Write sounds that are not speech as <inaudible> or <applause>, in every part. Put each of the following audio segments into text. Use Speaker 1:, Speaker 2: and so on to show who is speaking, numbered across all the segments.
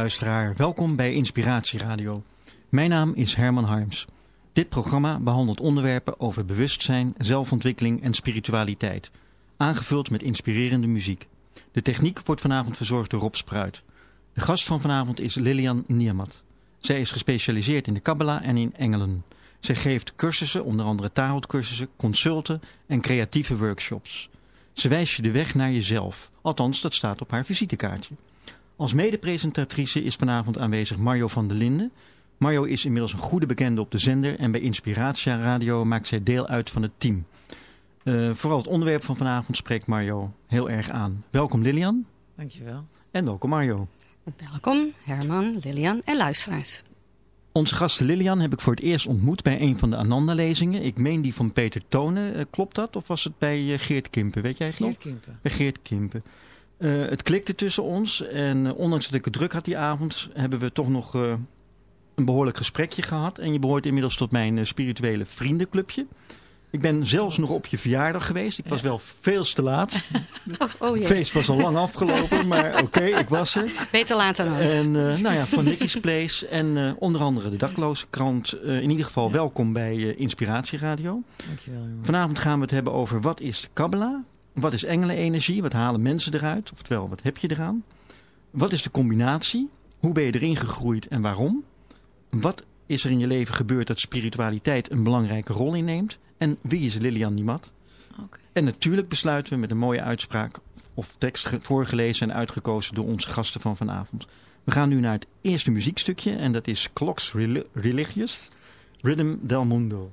Speaker 1: Luisteraar, welkom bij Inspiratie Radio. Mijn naam is Herman Harms. Dit programma behandelt onderwerpen over bewustzijn, zelfontwikkeling en spiritualiteit. Aangevuld met inspirerende muziek. De techniek wordt vanavond verzorgd door Rob Spruit. De gast van vanavond is Lilian Niamat. Zij is gespecialiseerd in de Kabbalah en in engelen. Zij geeft cursussen, onder andere tarotcursussen, consulten en creatieve workshops. Ze wijst je de weg naar jezelf. Althans, dat staat op haar visitekaartje. Als medepresentatrice is vanavond aanwezig Mario van der Linden. Mario is inmiddels een goede bekende op de zender en bij Inspiratia Radio maakt zij deel uit van het team. Uh, vooral het onderwerp van vanavond spreekt Mario heel erg aan. Welkom Lilian.
Speaker 2: Dankjewel.
Speaker 1: En welkom Mario.
Speaker 3: Welkom Herman, Lilian en luisteraars.
Speaker 1: Onze gasten Lilian heb ik voor het eerst ontmoet bij een van de Ananda-lezingen. Ik meen die van Peter Tonen. Uh, klopt dat? Of was het bij uh, Geert Kimpen? Weet jij
Speaker 2: Geert Kimpen.
Speaker 1: Bij Geert Kimpen. Uh, het klikte tussen ons en uh, ondanks dat ik het druk had die avond, hebben we toch nog uh, een behoorlijk gesprekje gehad. En je behoort inmiddels tot mijn spirituele vriendenclubje. Ik ben zelfs nog op je verjaardag geweest. Ik was ja. wel veel te laat. <laughs>
Speaker 3: Oh, oh,
Speaker 1: Het feest was al lang afgelopen, maar oké, okay, ik was er.
Speaker 3: Beter later dan
Speaker 1: En nou ja, van <laughs> Nicky's Place en onder andere de Dakloze Krant. in ieder geval ja. welkom bij Inspiratieradio.
Speaker 2: Dankjewel. Jongen.
Speaker 1: Vanavond gaan we het hebben over wat is de Kabbalah? Wat is engelenenergie? Wat halen mensen eruit? Oftewel, wat heb je eraan? Wat is de combinatie? Hoe ben je erin gegroeid en waarom? Wat is er in je leven gebeurd dat spiritualiteit een belangrijke rol inneemt? En wie is Lilian Niemat?
Speaker 3: Okay.
Speaker 1: En natuurlijk besluiten we met een mooie uitspraak of tekst voorgelezen en uitgekozen door onze gasten van vanavond. We gaan nu naar het eerste muziekstukje en dat is Clocks Religious, Rhythm del Mundo.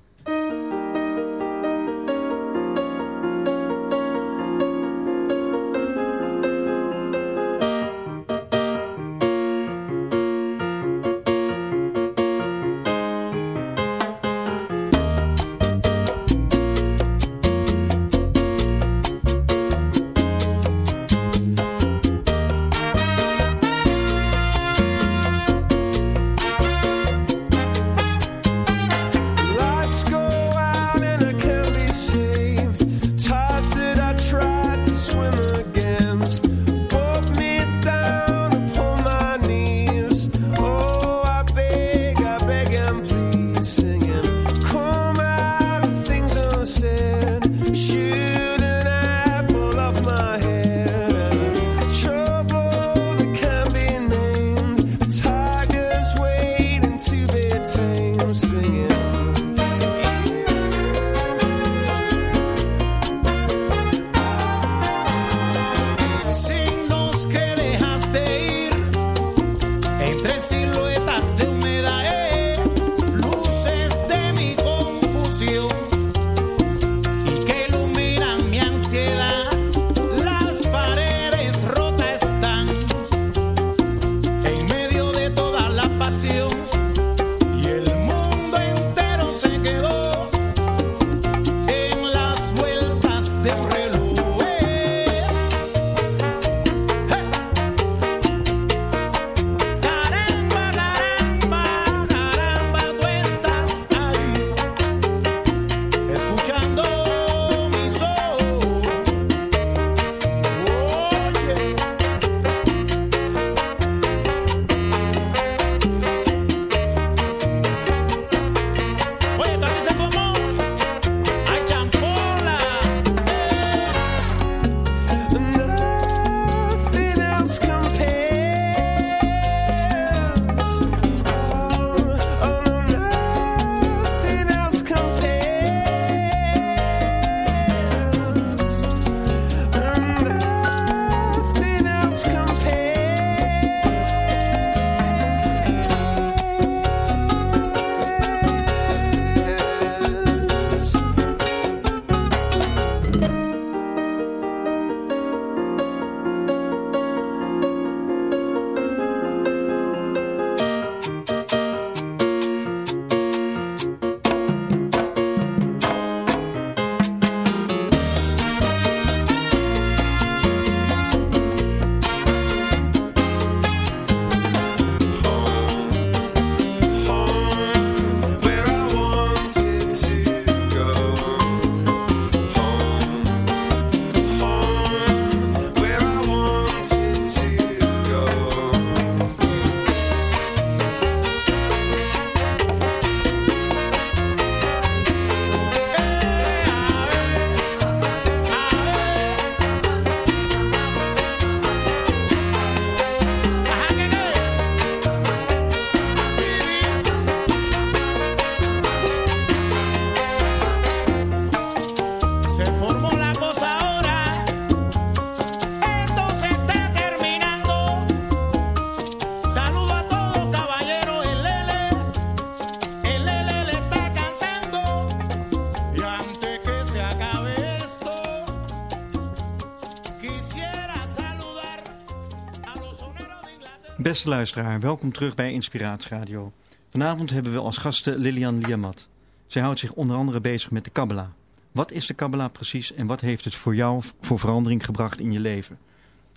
Speaker 1: Beste luisteraar, welkom terug bij Inspiratieradio. Vanavond hebben we als gasten Lilian Liamat. Zij houdt zich onder andere bezig met de Kabbalah. Wat is de Kabbalah precies en wat heeft het voor jou voor verandering gebracht in je leven?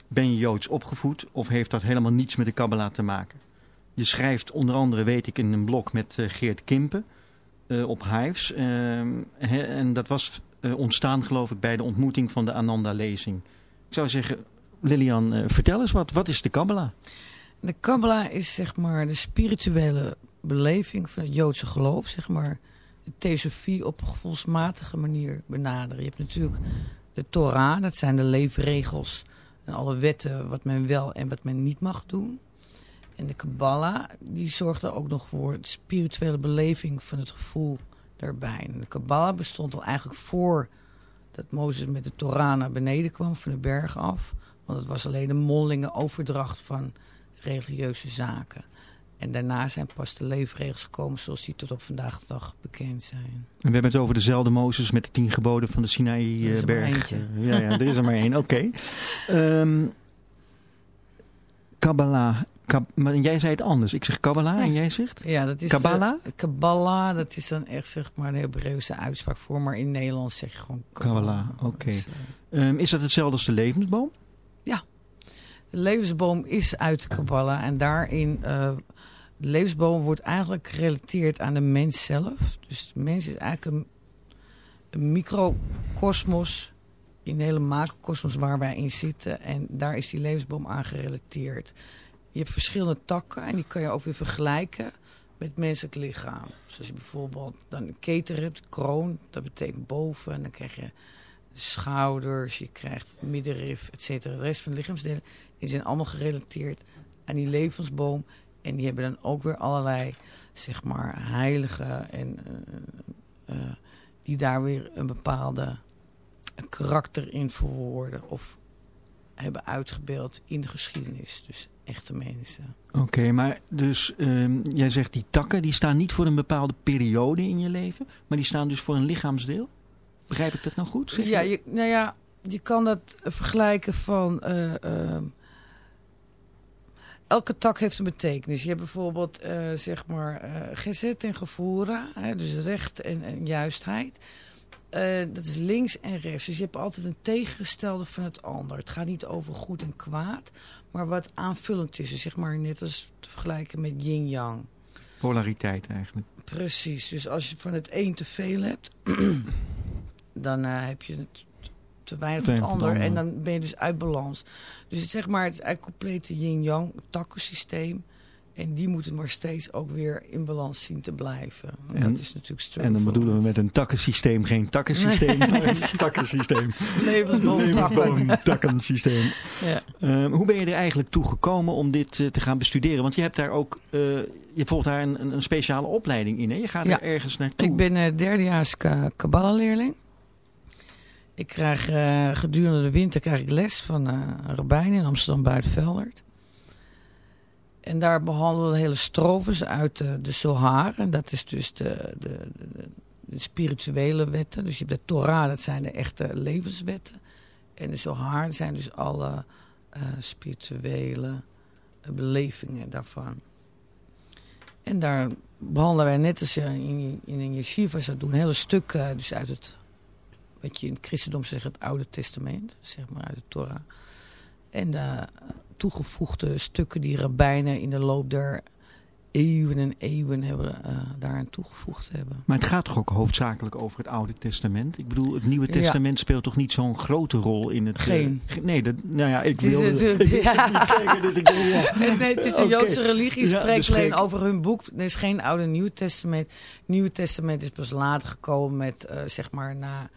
Speaker 1: Ben je Joods opgevoed of heeft dat helemaal niets met de Kabbalah te maken? Je schrijft onder andere, weet ik, in een blog met uh, Geert Kimpen uh, op Hives. Uh, en dat was uh, ontstaan geloof ik bij de ontmoeting van de Ananda-lezing. Ik zou zeggen, Lilian, vertel eens wat. Wat is de Kabbalah?
Speaker 2: De Kabbalah is zeg maar de spirituele beleving van het Joodse geloof. Zeg maar de theosofie op een gevoelsmatige manier benaderen. Je hebt natuurlijk de Torah, dat zijn de leefregels en alle wetten wat men wel en wat men niet mag doen. En de Kabbalah, die zorgt er ook nog voor de spirituele beleving van het gevoel daarbij. De Kabbalah bestond al eigenlijk voor dat Mozes met de Torah naar beneden kwam van de berg af. Want het was alleen een mondelinge overdracht van religieuze zaken. En daarna zijn pas de leefregels gekomen zoals die tot op vandaag de dag bekend zijn. En
Speaker 1: we hebben het over dezelfde Mozes met de tien geboden van de Sinaï-berg. Ja, ja, er is er maar één. Oké. Okay. Um, Kabbalah. Kab maar jij zei het anders. Ik zeg Kabbalah ja. en jij zegt?
Speaker 2: Ja, dat is
Speaker 1: Kabbalah?
Speaker 2: De, Kabbalah, dat is dan echt zeg maar een Hebreeuwse uitspraak voor. Maar in Nederlands zeg je gewoon Kabbalah.
Speaker 1: Kabbalah oké. Okay. Dus, uh, um, is dat hetzelfde als de levensboom?
Speaker 2: Ja. De levensboom is uit de Kabbalah. En daarin... Uh, de levensboom wordt eigenlijk gerelateerd aan de mens zelf. Dus de mens is eigenlijk een, een in de hele macrocosmos waar wij in zitten. En daar is die levensboom aan gerelateerd. Je hebt verschillende takken en die kan je ook weer vergelijken met menselijk lichaam. Zoals je bijvoorbeeld dan een keter hebt, kroon, dat betekent boven. En dan krijg je de schouders, je krijgt middenrif, et cetera. De rest van de lichaamsdelen die zijn allemaal gerelateerd aan die levensboom. En die hebben dan ook weer allerlei, zeg maar, heiligen en uh, uh, die daar weer een bepaalde karakter in verwoorden of hebben uitgebeeld in de geschiedenis. Dus echte mensen.
Speaker 1: Oké, okay, maar dus um, jij zegt die takken, die staan niet voor een bepaalde periode in je leven, maar die staan dus voor een lichaamsdeel? Begrijp ik dat nou goed? Zeg
Speaker 2: ja, je, nou ja, je kan dat vergelijken van... Uh, uh, elke tak heeft een betekenis. Je hebt bijvoorbeeld, uh, zeg maar, uh, gezet en gevoeren. Hè, dus recht en, en juistheid. Uh, dat is links en rechts. Dus je hebt altijd een tegengestelde van het ander. Het gaat niet over goed en kwaad, maar wat aanvullend is. Dus zeg maar net als te vergelijken met yin-yang.
Speaker 1: Polariteit eigenlijk.
Speaker 2: Precies. Dus als je van het een te veel hebt, <clears throat> dan heb je het te weinig van het ander. En dan ben je dus uit balans. Dus het, zeg maar, het is eigenlijk complete yin-yang takkensysteem. En die moeten maar steeds ook weer in balans zien te blijven. En, dat is natuurlijk
Speaker 1: En dan bedoelen we met een takkensysteem geen takkensysteem, nee. takkensysteem. <laughs>
Speaker 2: Levensboom,
Speaker 1: takkensysteem. <laughs> Ja. Um, hoe ben je er eigenlijk toe gekomen om dit uh, te gaan bestuderen? Want je hebt daar ook, uh, je volgt daar een, een speciale opleiding in. Hè? Je gaat ja. er ergens naartoe.
Speaker 2: Ik ben uh, derdejaars Kabbalah-leerling. Ik krijg gedurende de winter krijg ik les van een rabbijn in Amsterdam-Buitenveldert. En daar behandelen we hele strofes uit de, de Zohar. En dat is dus de, de, de, de, spirituele wetten. Dus je hebt de Torah, dat zijn de echte levenswetten. En de Zohar zijn dus alle spirituele belevingen daarvan. En daar behandelen wij net als in, in een yeshiva zou doen, hele stukken dus uit het, wat je in het christendom zegt, het Oude Testament, zeg maar uit de Torah. En de toegevoegde stukken die rabbijnen in de loop der eeuwen en eeuwen hebben, uh, daaraan toegevoegd hebben.
Speaker 1: Maar het gaat toch ook hoofdzakelijk over het Oude Testament? Ik bedoel, het Nieuwe Testament ja. speelt toch niet zo'n grote rol in het...
Speaker 2: Geen.
Speaker 1: Uh, nee, dat, nou ja, ik wil
Speaker 2: het, <laughs>
Speaker 1: het,
Speaker 2: ja.
Speaker 1: niet zeggen, dus ik ja. <laughs>
Speaker 2: nee, het is een okay. Joodse religie, spreekt ja, dus alleen over hun boek. Er is geen Oude Nieuw Testament. Nieuwe Testament is pas later gekomen met, uh, zeg maar, na...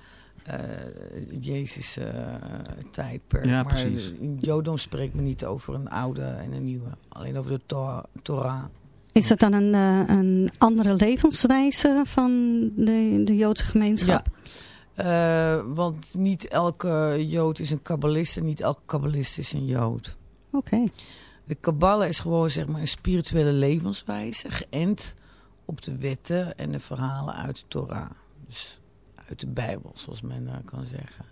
Speaker 2: Uh, Jezus uh, tijdperk.
Speaker 1: Ja,
Speaker 2: maar in Jodom spreekt men niet over een oude en een nieuwe. Alleen over de to Torah.
Speaker 3: Is dat dan een, uh, een andere levenswijze van de, de Joodse gemeenschap?
Speaker 2: Ja. want niet elke Jood is een kabbalist en niet elke kabbalist is een Jood.
Speaker 3: Oké. Okay.
Speaker 2: De kabbala is gewoon zeg maar, een spirituele levenswijze, geënt op de wetten en de verhalen uit de Torah. Dus uit de Bijbel, zoals men uh, kan zeggen.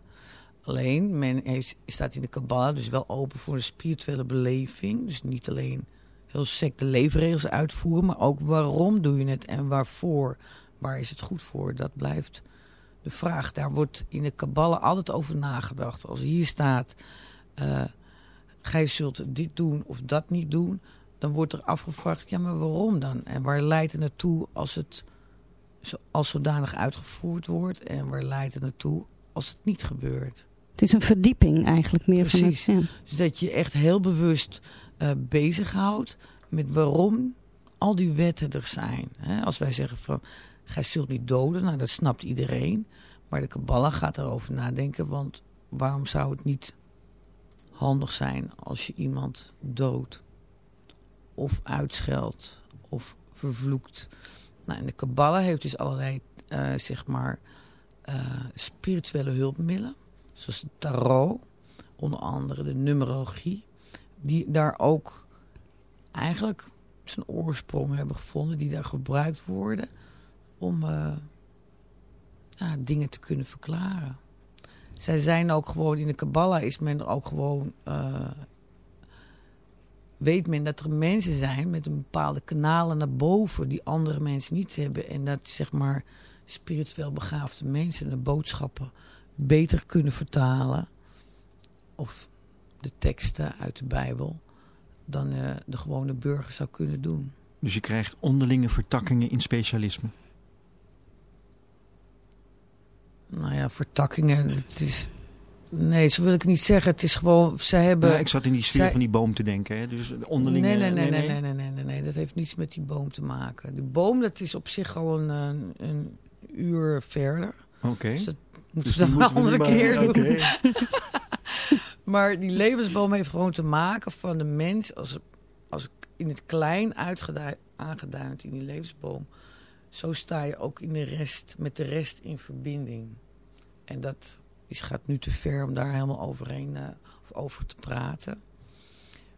Speaker 2: Alleen, men heeft, staat in de Kabbalah dus wel open voor een spirituele beleving. Dus niet alleen heel sec de leefregels uitvoeren. Maar ook waarom doe je het en waarvoor? Waar is het goed voor? Dat blijft de vraag. Daar wordt in de Kabbalah altijd over nagedacht. Als hier staat, uh, gij zult dit doen of dat niet doen. Dan wordt er afgevraagd, ja maar waarom dan? En waar leidt het naartoe als het als zodanig uitgevoerd wordt? En waar leidt het naartoe als het niet gebeurt?
Speaker 3: Het is een verdieping eigenlijk meer
Speaker 2: Precies.
Speaker 3: van het,
Speaker 2: Dus dat je echt heel bewust uh, bezighoudt met waarom al die wetten er zijn. Als wij zeggen van, gij zult niet doden, nou dat snapt iedereen. Maar de Kabbalah gaat erover nadenken, want waarom zou het niet handig zijn als je iemand doodt? Of uitscheldt, of vervloekt. Nou, de Kabbalah heeft dus allerlei, uh, zeg maar, uh, spirituele hulpmiddelen. Zoals de tarot, onder andere de numerologie. Die daar ook eigenlijk zijn oorsprong hebben gevonden. Die daar gebruikt worden om uh, ja, dingen te kunnen verklaren. Zij zijn ook gewoon, in de Kabbalah is men er ook gewoon... Weet men dat er mensen zijn met een bepaalde kanalen naar boven... die andere mensen niet hebben. En dat zeg maar spiritueel begaafde mensen de boodschappen beter kunnen vertalen. Of de teksten uit de Bijbel dan uh, de gewone burger zou kunnen doen.
Speaker 1: Dus je krijgt onderlinge vertakkingen in specialisme?
Speaker 2: Nou ja, vertakkingen, het is... Nee, zo wil ik niet zeggen. Het is gewoon, ze hebben...
Speaker 1: Ja, ik zat in die sfeer zij... van die boom te denken. Hè? Dus onderlinge...
Speaker 2: Nee nee nee, nee nee nee, nee, nee, nee, Dat heeft niets met die boom te maken. Die boom, dat is op zich al een, een, een uur verder.
Speaker 1: Oké. Okay.
Speaker 2: Dus dat moeten dus we dan een andere keer doen. Okay. <laughs> maar die levensboom heeft gewoon te maken van de mens... als, als in het klein aangeduid in die levensboom... zo sta je ook in de rest, met de rest in verbinding. En dat is, gaat nu te ver om daar helemaal overheen uh, of over te praten.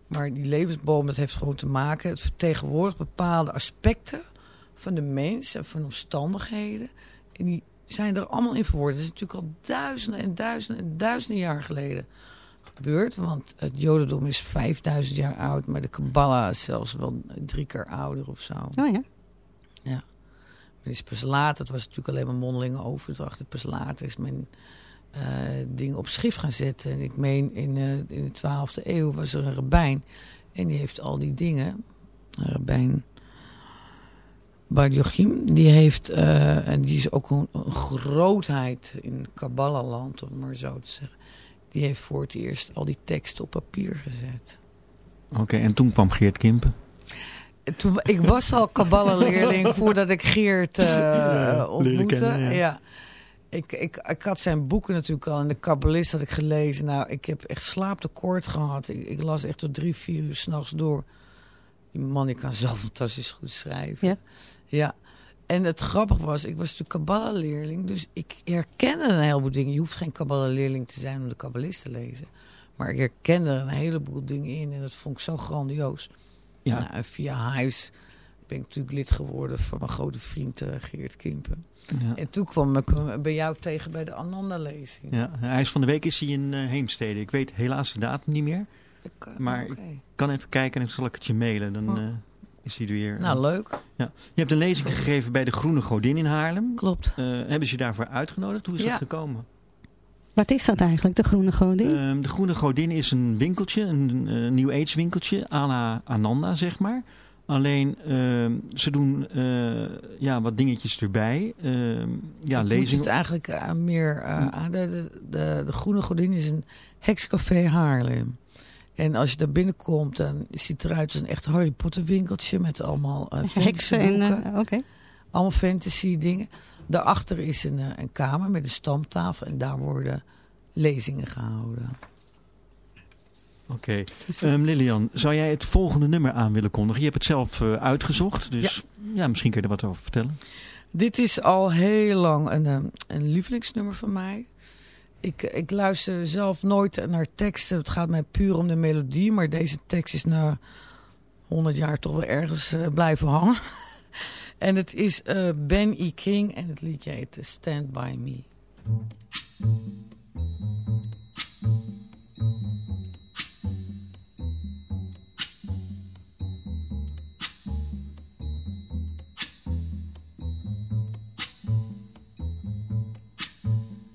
Speaker 2: Maar die levensboom, dat heeft gewoon te maken... het vertegenwoordigt bepaalde aspecten van de mens en van omstandigheden... En die zijn er allemaal in verwoord. Dat is natuurlijk al duizenden en duizenden en duizenden jaar geleden gebeurd. Want het jodendom is 5000 jaar oud, maar de Kabbalah is zelfs wel drie keer ouder of zo.
Speaker 3: Oh ja?
Speaker 2: Ja. Maar is pas later, het was natuurlijk alleen maar mondelinge overdracht. Pas later is men uh, dingen op schrift gaan zetten. En ik meen, in, uh, in de 12e eeuw was er een rabbijn. En die heeft al die dingen, rabbijn Bar Joachim, die heeft, uh, en die is ook een, een grootheid in Kabbalah-land, om maar zo te zeggen. Die heeft voor het eerst al die teksten op papier gezet.
Speaker 1: Oké, okay, en toen kwam Geert Kimpen?
Speaker 2: Toen, ik was al <laughs> Kabbalah-leerling voordat ik Geert ja, ontmoette. Kennen, ja. ja. Ik, ik, ik had zijn boeken natuurlijk al en de Kabbalist had ik gelezen. Nou, ik heb echt slaaptekort gehad. Ik, ik las echt tot drie, vier uur s'nachts door. Die man die kan zo <laughs> fantastisch goed schrijven.
Speaker 3: Ja.
Speaker 2: Ja, en het grappige was, ik was natuurlijk Kabbalah-leerling, dus ik herkende een heleboel dingen. Je hoeft geen Kabbalah-leerling te zijn om de Kabbalist te lezen. Maar ik herkende er een heleboel dingen in en dat vond ik zo grandioos. Ja. Nou, en via huis ben ik natuurlijk lid geworden van mijn grote vriend uh, Geert Kimpen. Ja. En toen kwam ik bij jou tegen bij de Ananda-lezing.
Speaker 1: Ja, hij is van de week is hij in uh, Heemstede. Ik weet helaas de datum niet meer. Ik, maar okay. ik kan even kijken en dan zal ik het je mailen. Dan, oh is hij weer.
Speaker 2: Nou, leuk.
Speaker 1: Ja. Je hebt een lezing gegeven bij de Groene Godin in Haarlem.
Speaker 2: Klopt.
Speaker 1: Uh, hebben ze je daarvoor uitgenodigd? Hoe is ja. dat gekomen?
Speaker 3: Wat is dat eigenlijk, de Groene Godin? Uh,
Speaker 1: de Groene Godin is een winkeltje, een uh, New Age winkeltje, à la Ananda, zeg maar. Alleen, ehm, ze doen eh, ja, wat dingetjes erbij. Ehm, ja,
Speaker 2: Ik
Speaker 1: lezingen.
Speaker 2: het eigenlijk meer aan. De, de, de, de Groene Godin is een hekscafé Haarlem. En als je daar binnenkomt, dan ziet het eruit als een echt Harry Potter winkeltje met allemaal uh,
Speaker 3: heksen en uh, okay.
Speaker 2: Allemaal fantasy dingen. Daarachter is een, uh, een kamer met een stamtafel en daar worden lezingen gehouden.
Speaker 1: Oké. Okay. Um, Lilian, zou jij het volgende nummer aan willen kondigen? Je hebt het zelf uitgezocht, dus ja. ja. misschien kun je er wat over vertellen.
Speaker 2: Dit is al heel lang een, een lievelingsnummer van mij ik, ik luister zelf nooit naar teksten. Het gaat mij puur om de melodie. Maar deze tekst is na 100 jaar toch wel ergens uh, blijven hangen. <laughs> en het is uh, Ben E. King en het liedje heet Stand By Me.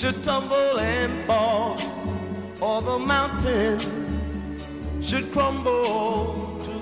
Speaker 4: Should tumble and fall, or the mountain should crumble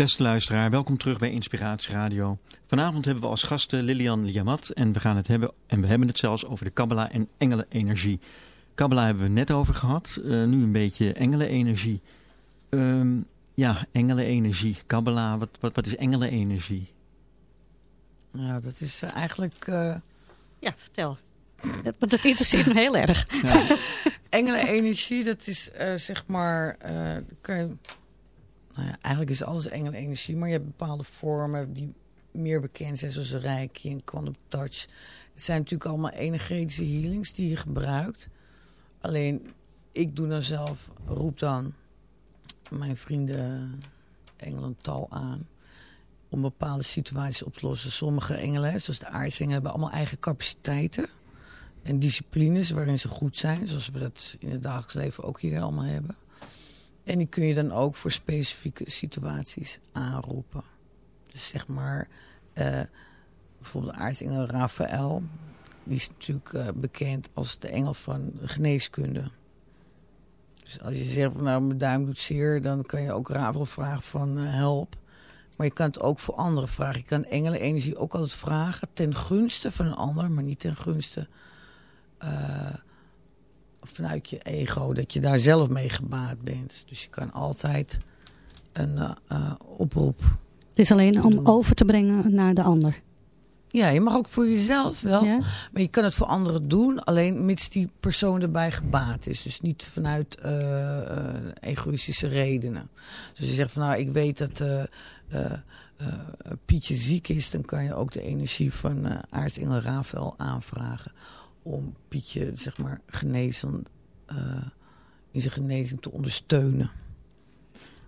Speaker 1: Beste luisteraar, welkom terug bij Inspiratie Radio. Vanavond hebben we als gasten Lilian Liamat en we gaan het hebben, en we hebben het zelfs over de Kabbalah en engelenenergie. Kabbalah hebben we net over gehad, eh, nu een beetje engelenenergie. Ehm ja, engelenenergie, Kabbalah, wat, wat, wat is engelenenergie?
Speaker 2: Ja, dat is eigenlijk... eh,
Speaker 3: Ja, vertel. <laughs> Want het interesseert me heel erg.
Speaker 1: Ja, <laughs>
Speaker 2: Engelenenergie, dat is eh, zeg maar. eh, kan je, nou eigenlijk is alles engelenenergie, maar je hebt bepaalde vormen die meer bekend zijn, zoals Reiki en Quantum Touch. Het zijn natuurlijk allemaal energetische healings die je gebruikt. Alleen, ik doe dan zelf, roep dan mijn vrienden engelental aan om bepaalde situaties op te lossen. Sommige engelen, zoals de aartsengelen, hebben allemaal eigen capaciteiten en disciplines waarin ze goed zijn. Zoals we dat in het dagelijks leven ook hier allemaal hebben. En die kun je dan ook voor specifieke situaties aanroepen. Dus zeg maar, eh, bijvoorbeeld de aartsengel Raphaël. Die is natuurlijk eh, bekend als de engel van geneeskunde. Dus als je zegt van nou mijn duim doet zeer, dan kan je ook Raphaël vragen van eh, help. Maar je kan het ook voor anderen vragen. Je kan engelenenergie ook altijd vragen ten gunste van een ander, maar niet ten gunste eh, vanuit je ego, dat je daar zelf mee gebaat bent. Dus je kan altijd een eh, eh, oproep.
Speaker 3: Het is alleen om over te brengen naar de ander.
Speaker 2: Ja, je mag ook voor jezelf wel,
Speaker 3: Ja?
Speaker 2: maar je kan het voor anderen doen, alleen mits die persoon erbij gebaat is. Dus niet vanuit eh, egoïstische redenen. Dus je zegt van nou, ik weet dat eh, Pietje ziek is, dan kan je ook de energie van eh aartsengel Rafael aanvragen om Pietje, zeg maar, genezen, eh, in zijn genezing te ondersteunen.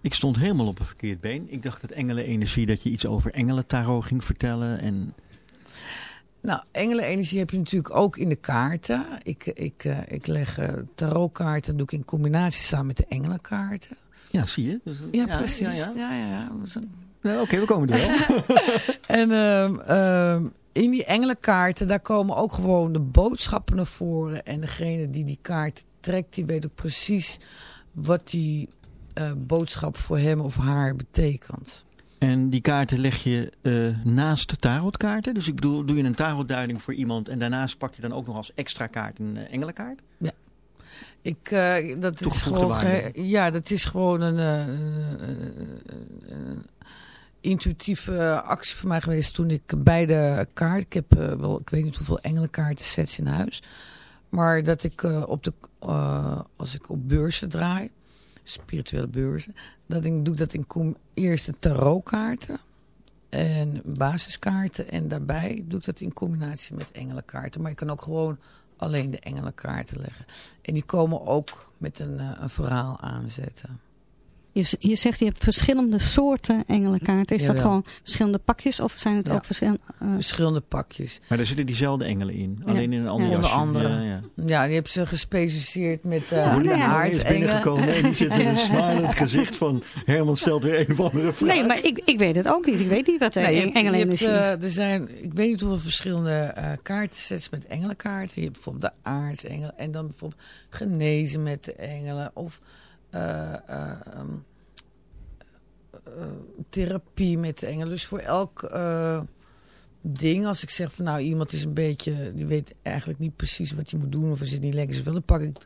Speaker 1: ik stond helemaal op een verkeerd been. Ik dacht dat engelenenergie, dat je iets over engelentarot ging vertellen. En
Speaker 2: Nou, engelenenergie heb je natuurlijk ook in de kaarten. Ik, ik, eh, ik leg eh, tarotkaarten, doe ik in combinatie samen met de engelenkaarten.
Speaker 1: ja, zie je? Dus,
Speaker 2: Ja, precies.
Speaker 1: Ja,
Speaker 2: Ja,
Speaker 1: ja.
Speaker 2: ja,
Speaker 1: Nou, Oké, we komen er wel. <laughs>
Speaker 2: En ehm, ehm, in die engelenkaarten, daar komen ook gewoon de boodschappen naar voren. En degene die die kaart trekt, die weet ook precies wat die eh, boodschap voor hem of haar betekent.
Speaker 1: En die kaarten leg je eh, naast de tarotkaarten. Dus ik bedoel, doe je een tarotduiding voor iemand en daarnaast pak je dan ook nog als extra kaart een uh, engelenkaart?
Speaker 2: Ik, uh, dat is gewoon, ja, dat is gewoon een, een, een, intuïtieve actie van mij geweest toen ik beide kaarten, ik heb uh, wel, ik weet niet hoeveel engelenkaarten sets in huis, maar dat ik uh, op de, als ik op beurzen draai, spirituele beurzen, dat ik doe dat in kom, eerst de tarotkaarten en basiskaarten en daarbij doe ik dat in combinatie met engelenkaarten. Maar je kan ook gewoon alleen de engelenkaarten leggen. En die komen ook met een, een verhaal aanzetten.
Speaker 3: Je, je zegt je hebt verschillende soorten engelenkaarten. Is
Speaker 2: Jawel.
Speaker 3: dat gewoon verschillende pakjes of zijn het
Speaker 2: Ja.
Speaker 3: ook verschillende... uh,
Speaker 2: Verschillende pakjes.
Speaker 1: Maar daar zitten diezelfde engelen in.
Speaker 3: Ja.
Speaker 1: Alleen in een ander
Speaker 3: Ja.
Speaker 2: Onder
Speaker 1: jasje.
Speaker 2: andere.
Speaker 1: Ja, ja.
Speaker 2: Ja, die hebben ze gespecificeerd met uh, de
Speaker 1: die
Speaker 3: ja.
Speaker 1: is
Speaker 2: aardsengelen.
Speaker 1: binnengekomen en die zit in een <laughs> smalend gezicht van Herman stelt weer een of andere vraag.
Speaker 3: nee, maar ik, ik weet het ook niet. Ik weet niet wat de
Speaker 2: Nee, hebt-
Speaker 3: engelenenergie
Speaker 2: hebt,
Speaker 3: is.
Speaker 2: eh, er zijn, ik weet niet hoeveel verschillende eh kaartensets met engelenkaarten. Je hebt bijvoorbeeld de aardsengel en dan bijvoorbeeld genezen met de engelen. Of eh, eh, ehm, eh, therapie met engelen. Dus voor elk eh, ding, als ik zeg van nou iemand is een beetje, die weet eigenlijk niet precies wat je moet doen of is het niet lekker zoveel, dan pak ik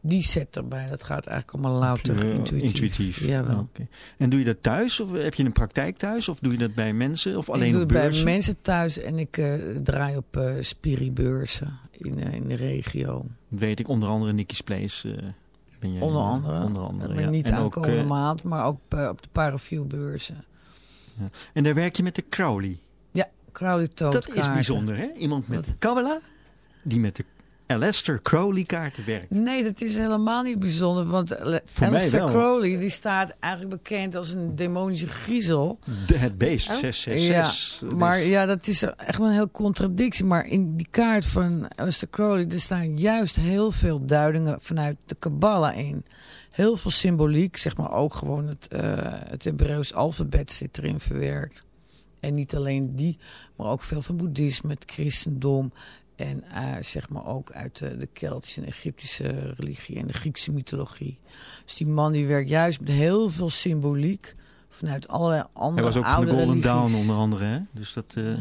Speaker 2: die set erbij. Dat gaat eigenlijk allemaal louter intuïtief.
Speaker 1: intuïtief.
Speaker 2: Jawel.
Speaker 1: Oké. En doe je dat thuis? Of heb je een praktijk thuis? Of doe je dat bij mensen? Of alleen
Speaker 2: ik doe
Speaker 1: op
Speaker 2: het bij
Speaker 1: beurzen?
Speaker 2: mensen thuis en ik draai op eh spiribeurzen in, in de regio.
Speaker 1: Dat weet ik, onder andere Nicky's Place. Ben jij
Speaker 2: Onder andere.
Speaker 1: Onder andere,
Speaker 2: maar
Speaker 1: ja.
Speaker 2: niet
Speaker 1: en ook,
Speaker 2: aankomende
Speaker 1: eh,
Speaker 2: maand, maar ook eh, op de paraviewbeurzen.
Speaker 1: En daar werk je met de Crowley.
Speaker 2: Ja, Crowley Toad
Speaker 1: Dat is bijzonder, hè? Iemand met Kabbalah die met de Aleister Crowley kaarten werkt.
Speaker 2: Nee, dat is helemaal niet bijzonder, want Le-
Speaker 1: Voor mij
Speaker 2: Aleister
Speaker 1: wel.
Speaker 2: Crowley die staat eigenlijk bekend als een demonische griezel.
Speaker 1: De, het beest,
Speaker 3: Oh.
Speaker 1: 666.
Speaker 2: Ja,
Speaker 1: Dat
Speaker 2: maar ja, dat is echt wel een heel contradictie. Maar in die kaart van Aleister Crowley, er staan juist heel veel duidingen vanuit de Kabbalah in. Heel veel symboliek, zeg maar ook gewoon het, eh het Hebreeuws alfabet zit erin verwerkt. En niet alleen die, maar ook veel van boeddhisme, het christendom. En eh, zeg maar ook uit de, de Keltische en Egyptische religie en de Griekse mythologie. Dus die man die werkt juist met heel veel symboliek vanuit allerlei
Speaker 1: Hij
Speaker 2: andere
Speaker 1: was ook van de Golden. Dawn onder andere, hè? Dus dat eh,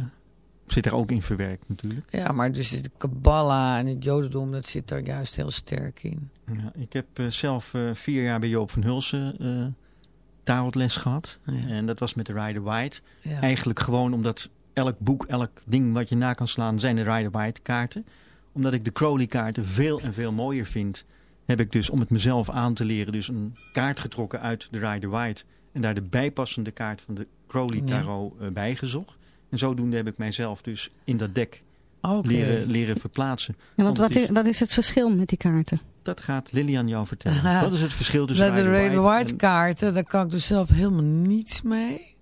Speaker 1: zit daar ook in verwerkt natuurlijk.
Speaker 2: Ja, maar dus de Kabbalah en het Jodendom, dat zit daar juist heel sterk in.
Speaker 1: Ja, ik heb eh, zelf eh, vier jaar bij Joop van Hulsen eh tarotles gehad.
Speaker 2: Ja.
Speaker 1: En dat was met de Rider White.
Speaker 2: Ja.
Speaker 1: Eigenlijk gewoon omdat elk boek, elk ding wat je na kan slaan, zijn de Rider White kaarten. Omdat ik de Crowley kaarten veel en veel mooier vind, heb ik dus om het mezelf aan te leren, dus een kaart getrokken uit de Rider White. En daar de bijpassende kaart van de Crowley tarot eh, bijgezocht. En zodoende heb ik mijzelf dus in dat dek leren, leren verplaatsen.
Speaker 3: Ja,
Speaker 1: want
Speaker 3: wat
Speaker 1: is-
Speaker 3: wat is het verschil met die kaarten?
Speaker 1: Dat gaat Lilian jou vertellen. <laughs> Wat is het verschil tussen
Speaker 2: Met de
Speaker 1: Rider
Speaker 2: Red
Speaker 1: White,
Speaker 2: White
Speaker 1: en-
Speaker 2: kaarten, daar kan ik dus zelf helemaal niets mee.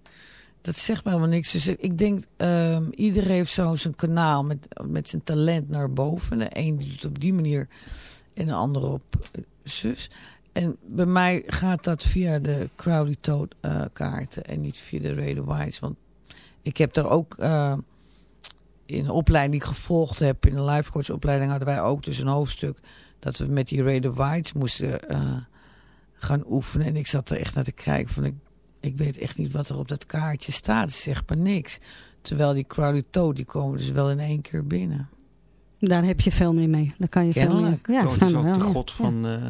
Speaker 2: Dat zegt me helemaal niks. Dus ik- denk, ehm iedereen heeft zo zijn kanaal met, met zijn talent naar boven. De een doet het op die manier en de ander op eh, zus. En bij mij gaat dat via de Crowley Toad eh, kaarten en niet via de Red Whites. Want ik heb daar ook eh, in de opleiding die ik gevolgd heb, in de life coach opleiding hadden wij ook dus een hoofdstuk dat we met die Red Whites moesten gaan oefenen. En ik zat er echt naar te kijken van ik, ik weet echt niet wat er op dat kaartje staat. Zegt maar niks. Terwijl die Crowley Toad, die komen dus wel in één keer binnen.
Speaker 3: Daar heb je veel meer mee. Daar kan je veel meer. Ja,
Speaker 1: Toad is ook de
Speaker 3: wel, ja.
Speaker 1: god van, eh,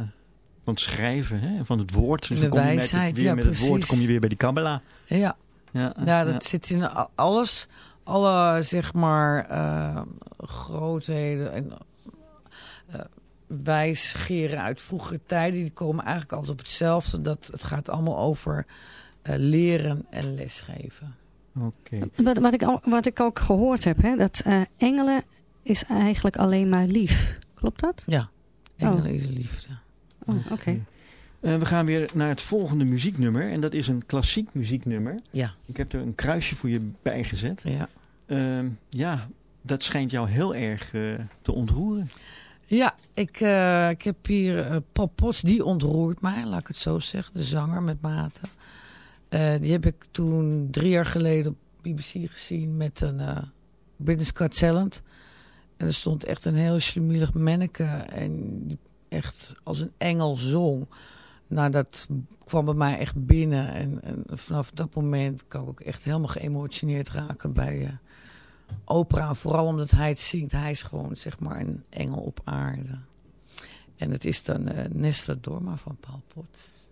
Speaker 1: van het schrijven, hè? van het woord. Dus
Speaker 2: De
Speaker 1: je met,
Speaker 2: wijsheid,
Speaker 1: het, weer
Speaker 2: ja,
Speaker 1: met het woord kom je weer bij die Kabbalah.
Speaker 2: Ja,
Speaker 1: Ja,
Speaker 2: ja
Speaker 1: ja.
Speaker 2: dat zit in alles. Alle, zeg maar, eh, grootheden en eh, wijsgeren uit vroegere tijden... die komen eigenlijk altijd op hetzelfde. Dat, het gaat allemaal over eh, leren en lesgeven.
Speaker 1: Oké.
Speaker 3: Wat, wat, ik, al- wat ik ook gehoord heb, hè, dat eh, engelen is eigenlijk alleen maar lief. Klopt dat?
Speaker 2: Ja, engelen is liefde.
Speaker 3: Oh, oké.
Speaker 1: Eh, we gaan weer naar het volgende muzieknummer. En dat is een klassiek muzieknummer.
Speaker 2: Ja,
Speaker 1: Ik heb er een kruisje voor je bijgezet.
Speaker 2: ja.
Speaker 1: Ehm, ja, dat schijnt jou heel erg eh, te ontroeren.
Speaker 2: Ja, ik, eh, ik heb hier eh Paul Potts, die ontroert mij, laat ik het zo zeggen. De zanger met maten. Eh, die heb ik toen drie jaar geleden op BBC gezien met een eh British Talent. En er stond echt een heel slimielig manneke. En die echt als een engel zong.
Speaker 5: Nou, dat kwam bij mij echt binnen. En, en vanaf dat moment kan ik ook echt helemaal geëmotioneerd raken bij uh, opera. Vooral omdat hij het zingt. Hij is gewoon, zeg maar, een engel op aarde. En het is dan uh, Nestor Dorma van Paul Potts.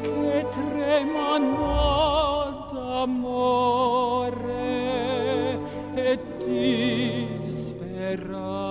Speaker 5: che tremano d'amore e speranza.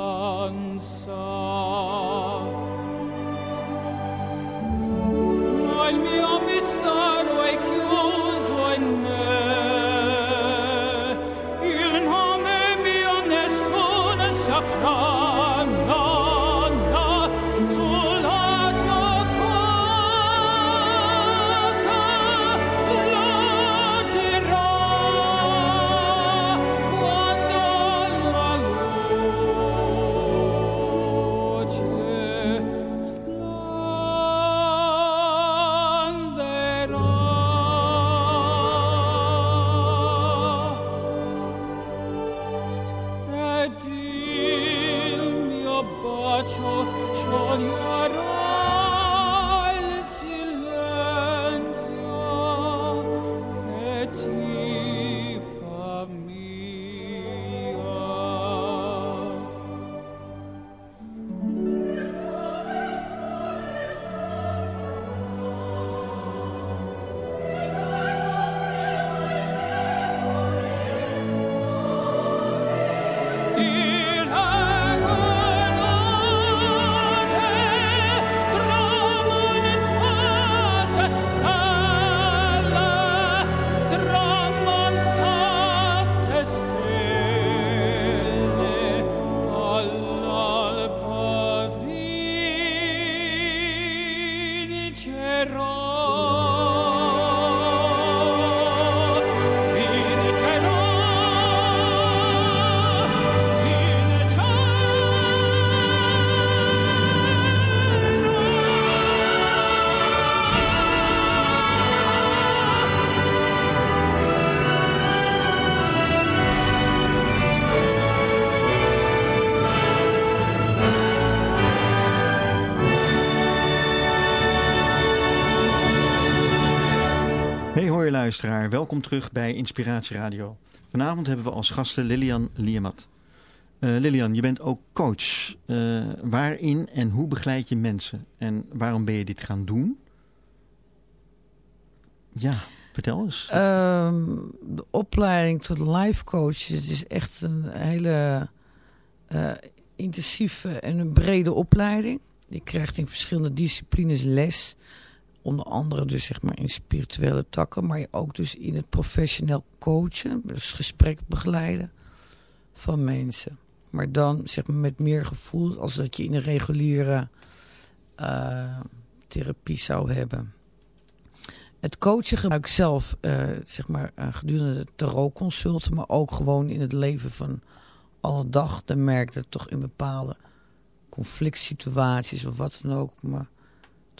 Speaker 5: perro.
Speaker 1: Luisteraar, welkom terug bij Inspiratie Radio. Vanavond hebben we als gasten Lilian Liemat. Uh, Lilian, je bent ook coach. Uh, waarin en hoe begeleid je mensen? En waarom ben je dit gaan doen? Ja, vertel eens.
Speaker 5: Um, de opleiding tot life coach is echt een hele uh, intensieve en een brede opleiding. Je krijgt in verschillende disciplines les onder andere dus zeg maar in spirituele takken, maar ook dus in het professioneel coachen, dus gesprek begeleiden van mensen. Maar dan zeg maar met meer gevoel als dat je in een reguliere uh, therapie zou hebben. Het coachen gebruik ik zelf uh, zeg maar uh, gedurende de tarotconsulten, maar ook gewoon in het leven van alle dag. Dan merk ik toch in bepaalde conflict situaties of wat dan ook, maar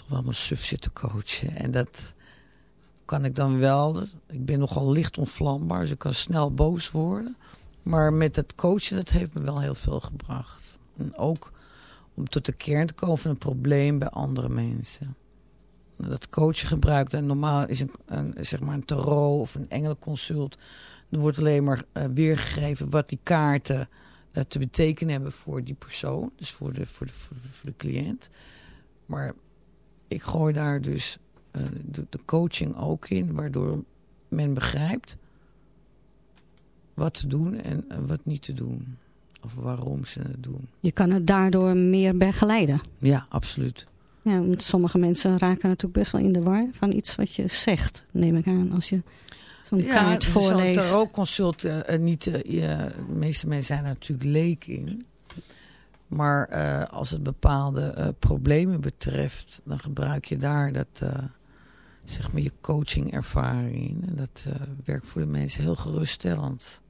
Speaker 5: toch wel mijn suf zitten coachen. En dat kan ik dan wel. Ik ben nogal licht onvlambaar, dus ik kan snel boos worden. Maar met het coachen, dat heeft me wel heel veel gebracht. En ook om tot de kern te komen van een probleem bij andere mensen. Dat coachen gebruikt, en normaal is een, een, zeg maar een tarot of een engelenconsult. Er wordt alleen maar uh, weergegeven wat die kaarten uh, te betekenen hebben voor die persoon. Dus voor de, voor de, voor de, voor de cliënt. Maar ik gooi daar dus uh, de, de, coaching ook in, waardoor men begrijpt wat te doen en, wat niet te doen. Of waarom ze het doen.
Speaker 3: Je kan het daardoor meer begeleiden.
Speaker 5: Ja, absoluut.
Speaker 3: Ja, want sommige mensen raken natuurlijk best wel in de war van iets wat je zegt, neem ik aan. Als je zo'n
Speaker 5: ja,
Speaker 3: kaart voorleest.
Speaker 5: Ja, tarotconsult, uh, niet, uh, de meeste mensen zijn er natuurlijk leek in.
Speaker 2: Maar eh, als het bepaalde eh, problemen betreft, dan gebruik je daar dat, eh, zeg maar je coachingervaring in. En dat werkt voor de mensen heel geruststellend.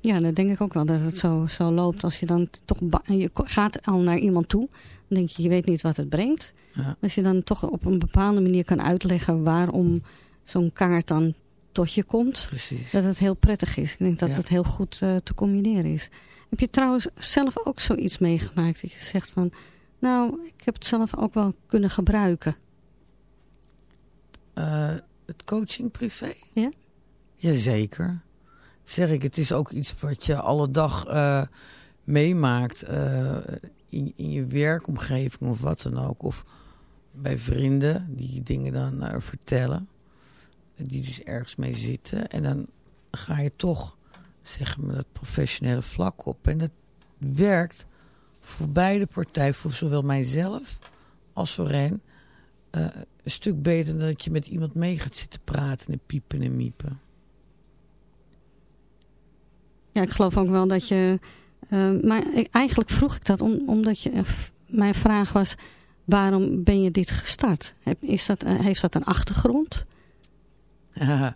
Speaker 3: Ja, dat denk ik ook wel dat het zo, zo loopt. Als je dan toch je gaat al naar iemand toe, dan denk je, je weet niet wat het brengt.
Speaker 2: Ja.
Speaker 3: Als je dan toch op een bepaalde manier kan uitleggen waarom zo'n kaart dan tot je komt,
Speaker 2: Precies.
Speaker 3: dat het heel prettig is. Ik denk dat
Speaker 2: Ja.
Speaker 3: het heel goed te combineren is. Heb je trouwens zelf ook zoiets meegemaakt dat je zegt van, nou, ik heb het zelf ook wel kunnen gebruiken.
Speaker 2: Eh, het coaching privé?
Speaker 3: Ja?
Speaker 2: Jazeker. Dat zeg ik, het is ook iets wat je alle dag eh, meemaakt eh, in, in je werkomgeving of wat dan ook. Of bij vrienden die je dingen dan vertellen. Die dus ergens mee zitten. En dan ga je toch, zeg maar, dat professionele vlak op. En dat werkt voor beide partijen, voor zowel mijzelf als voor hen, eh, een stuk beter dan dat je met iemand mee gaat zitten praten en piepen en miepen.
Speaker 3: Ja, ik geloof ook wel dat je... eh, maar eigenlijk vroeg ik dat om, omdat je, eh, mijn vraag was... waarom ben je dit gestart? Is dat, heeft dat een achtergrond? <laughs>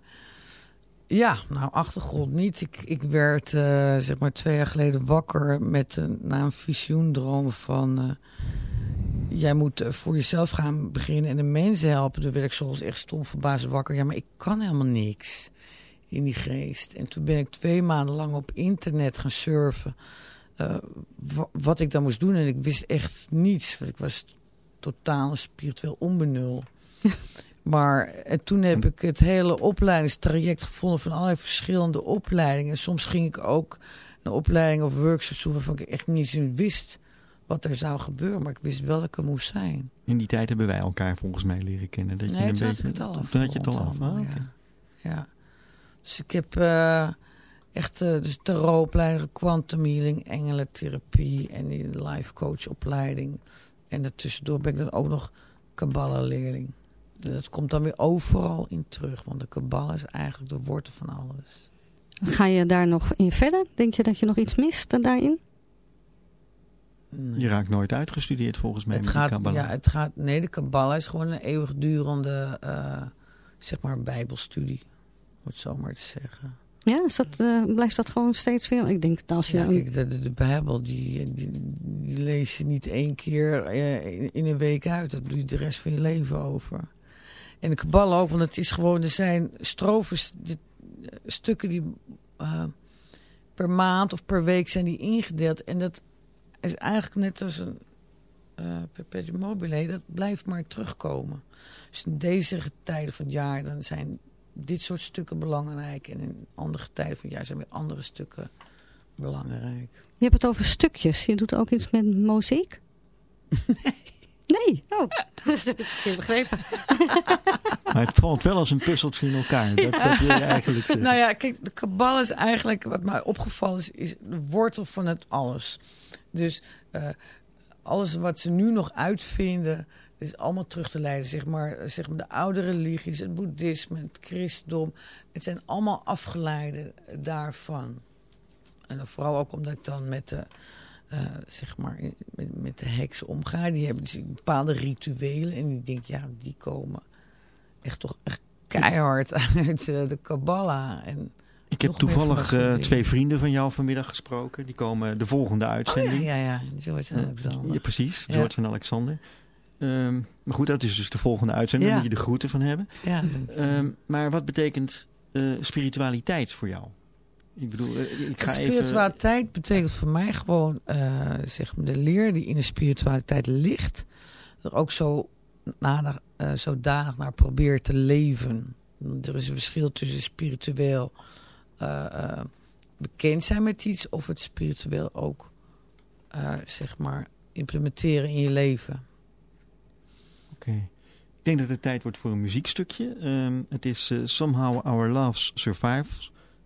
Speaker 2: ja, nou, achtergrond niet. Ik, ik werd eh, zeg maar twee jaar geleden wakker met een, na een visioendroom van... eh, jij moet eh, voor jezelf gaan beginnen en de mensen helpen. Toen werd ik zoals echt stom verbaasd wakker. Ja, maar ik kan helemaal niks in die geest. En toen ben ik twee maanden lang op internet gaan surfen. wa- wat ik dan moest doen. En ik wist echt niets. Want ik was totaal spiritueel onbenul. <laughs> Maar en toen heb ik het hele opleidingstraject gevonden van allerlei verschillende opleidingen. En soms ging ik ook naar opleidingen of workshops toe waarvan ik echt niet eens wist wat er zou gebeuren. Maar ik wist wel dat ik er moest zijn.
Speaker 1: In die tijd hebben wij elkaar volgens mij leren kennen. Dat je
Speaker 2: nee,
Speaker 1: een
Speaker 2: toen
Speaker 1: beetje,
Speaker 2: had ik het al af.
Speaker 1: Toen had je het al af. Ah, oké.
Speaker 2: ja. ja. Dus ik heb eh, echt uh, dus tarotopleiding, quantum healing, engelentherapie en die life coach opleiding. En daartussendoor ben ik dan ook nog Kabbalah leerling. Dat komt dan weer overal in terug, want de Kabbalah is eigenlijk de wortel van alles.
Speaker 3: Ga je daar nog in verder? Denk je dat je nog iets mist dan daarin?
Speaker 2: Nee.
Speaker 1: Je raakt nooit uitgestudeerd volgens mij
Speaker 2: het
Speaker 1: met
Speaker 2: gaat,
Speaker 1: die Kabbalah.
Speaker 2: ja, het gaat, nee, de Kabbalah is gewoon een eeuwigdurende, uh, zeg maar, bijbelstudie. Om het zo maar te zeggen.
Speaker 3: Ja, is dat, uh, blijft dat gewoon steeds weer? Ik denk dat als je...
Speaker 2: Ja, kijk, de, de, de Bijbel, die, die, die, lees je niet één keer uh, in, in, een week uit. Dat doe je de rest van je leven over. En de Kabbalah ook, want het is gewoon, er zijn strofes, de, stukken die uh, per maand of per week zijn die ingedeeld. En dat is eigenlijk net als een uh, perpetuum mobile, dat blijft maar terugkomen. Dus in deze tijden van het jaar, dan zijn dit soort stukken belangrijk. En in andere tijden van het jaar zijn weer andere stukken belangrijk.
Speaker 3: Je hebt het over stukjes. Je doet ook iets met muziek?
Speaker 2: Nee. <laughs>
Speaker 3: Nee, oh, <laughs> dat heb ik verkeerd begrepen. <laughs>
Speaker 1: Maar het valt wel als een puzzeltje in elkaar. Dat, dat wil je eigenlijk zeggen.
Speaker 2: Nou ja, kijk, de kabal is eigenlijk, wat mij opgevallen is, is de wortel van het alles. Dus uh, alles wat ze nu nog uitvinden, is allemaal terug te leiden. Zeg maar, zeg maar de oude religies, het boeddhisme, het christendom. Het zijn allemaal afgeleiden daarvan. En dan vooral ook omdat ik dan met de, uh, zeg maar, met, met de heksen omga. Die hebben dus bepaalde rituelen. En die denk ja, die komen echt toch echt keihard <laughs> uit uh, de Kabbalah. En
Speaker 1: ik heb toevallig uh, twee vrienden van jou vanmiddag gesproken. Die komen de volgende uitzending.
Speaker 2: Oh, ja, ja, ja, George en Alexander.
Speaker 1: Ja, precies, George ja. en Alexander. Um, maar goed, dat is dus de volgende uitzending. Daar moet je de groeten van hebben.
Speaker 2: Ja.
Speaker 1: Um, maar wat betekent spiritualiteit voor jou? Ik bedoel, uh, ik ga
Speaker 2: spiritualiteit
Speaker 1: even...
Speaker 2: betekent voor mij gewoon uh, zeg maar de leer die in de spiritualiteit ligt. Er ook zo nader, uh, zodanig naar probeert te leven. Er is een verschil tussen spiritueel uh, bekend zijn met iets of het spiritueel ook zeg maar implementeren in je leven.
Speaker 1: Oké. Okay. Ik denk dat het tijd wordt voor een muziekstukje. Um, het is Somehow Our Love Survives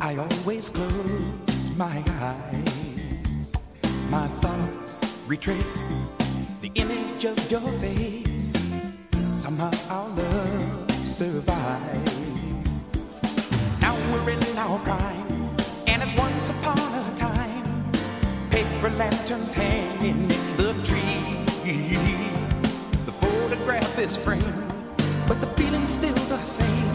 Speaker 6: I always close my eyes. My thoughts retrace the image of your face. Somehow our love survives. Now we're in our prime, and it's once upon a time. Paper lanterns hanging in the trees. The photograph is framed, but the feeling's still the same.